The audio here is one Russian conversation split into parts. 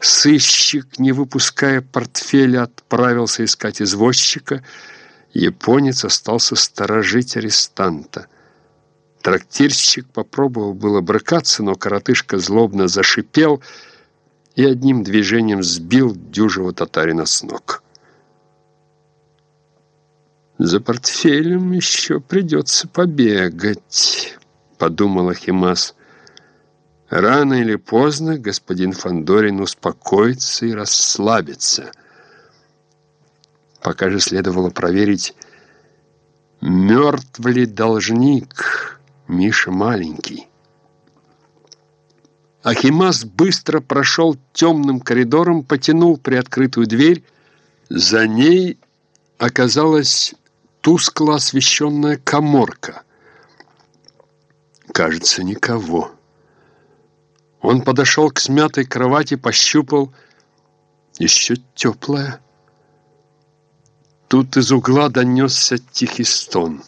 Сыщик, не выпуская портфеля, отправился искать извозчика. Японец остался сторожить арестанта. Трактирщик попробовал было брыкаться, но коротышка злобно зашипел и одним движением сбил дюжего татарина с ног. «За портфелем еще придется побегать», — подумал Ахимас. «Рано или поздно господин Фандорин успокоится и расслабится. Пока же следовало проверить, мертв ли должник Миша маленький». Ахимас быстро прошел темным коридором, потянул приоткрытую дверь. За ней оказалась тускло освещенная коморка. Кажется, никого. Он подошел к смятой кровати, пощупал. Еще теплая. Тут из угла донесся тихий стон.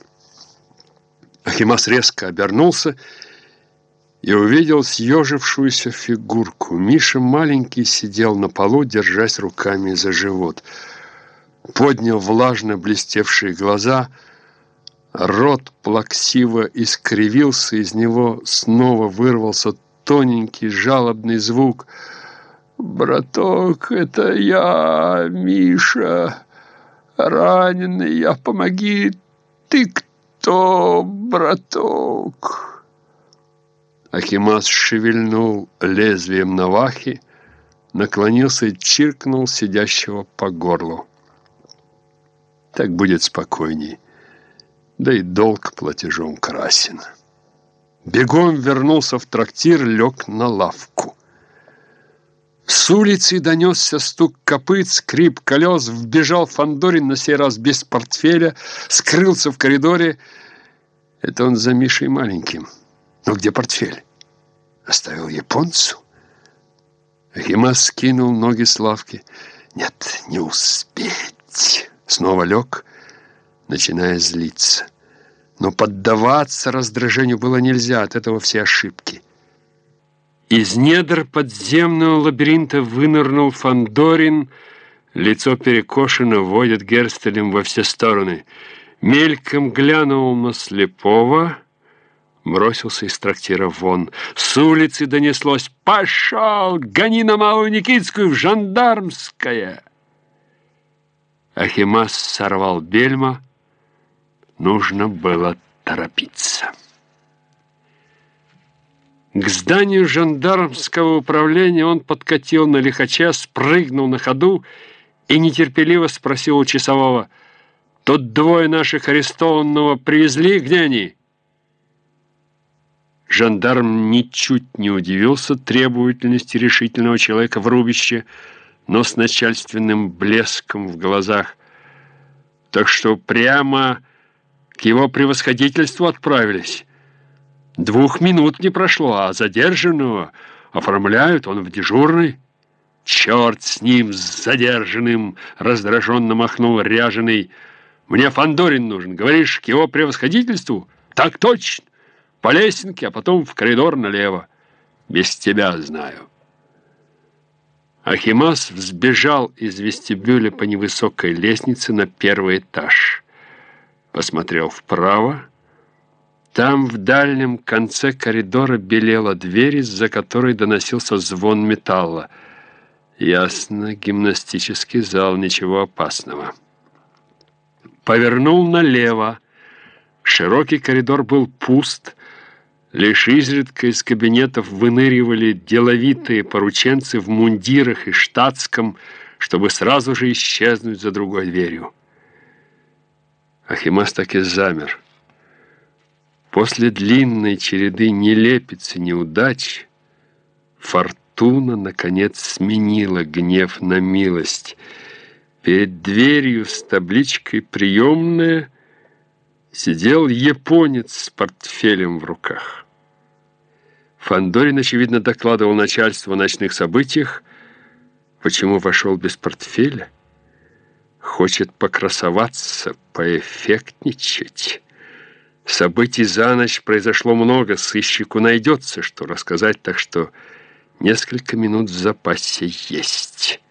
Ахимас резко обернулся и увидел съежившуюся фигурку. Миша маленький сидел на полу, держась руками за живот — поднял влажно блестевшие глаза, рот плаксиво искривился, из него снова вырвался тоненький жалобный звук. «Браток, это я, Миша, раненый я, помоги, ты кто, браток?» Ахимас шевельнул лезвием навахи, наклонился и чиркнул сидящего по горлу. Так будет спокойней. Да и долг платежом красен. Бегом вернулся в трактир, лег на лавку. С улицы донесся стук копыт, скрип колес, вбежал Фандорин на сей раз без портфеля, скрылся в коридоре. Это он за Мишей маленьким. Но где портфель? Оставил японцу? Ахимас скинул ноги с лавки. Нет, не успеть. Снова лег, начиная злиться. Но поддаваться раздражению было нельзя, от этого все ошибки. Из недр подземного лабиринта вынырнул Фандорин, лицо перекошено, водит Герстелем во все стороны. Мельком глянул на слепого, бросился из трактира вон. С улицы донеслось «Пошел! Гони на Малую Никитскую в жандармское!» Ахимас сорвал бельма. Нужно было торопиться. К зданию жандармского управления он подкатил на лихача, спрыгнул на ходу и нетерпеливо спросил у часового, «Тут двое наших арестованного привезли, где они?» Жандарм ничуть не удивился требовательности решительного человека в рубище, но с начальственным блеском в глазах. Так что прямо к его превосходительству отправились. Двух минут не прошло, а задержанного оформляют, он в дежурный. «Черт с ним, с задержанным!» — раздраженно махнул ряженый. «Мне Фандорин нужен, говоришь, к его превосходительству?» «Так точно! По лесенке, а потом в коридор налево. Без тебя знаю». Ахимас взбежал из вестибюля по невысокой лестнице на первый этаж. Посмотрел вправо. Там в дальнем конце коридора белела дверь, из-за которой доносился звон металла. Ясно, гимнастический зал, ничего опасного. Повернул налево. Широкий коридор был пуст, Лишь изредка из кабинетов выныривали деловитые порученцы в мундирах и штатском, чтобы сразу же исчезнуть за другой дверью. Ахимас так и замер. После длинной череды нелепиц и неудач фортуна, наконец, сменила гнев на милость. Перед дверью с табличкой «Приемная» сидел японец с портфелем в руках. Фандорин, очевидно, докладывал начальству о ночных событиях. Почему вошел без портфеля? Хочет покрасоваться, поэффектничать. Событий за ночь произошло много, сыщику найдется, что рассказать, так что Несколько минут в запасе есть.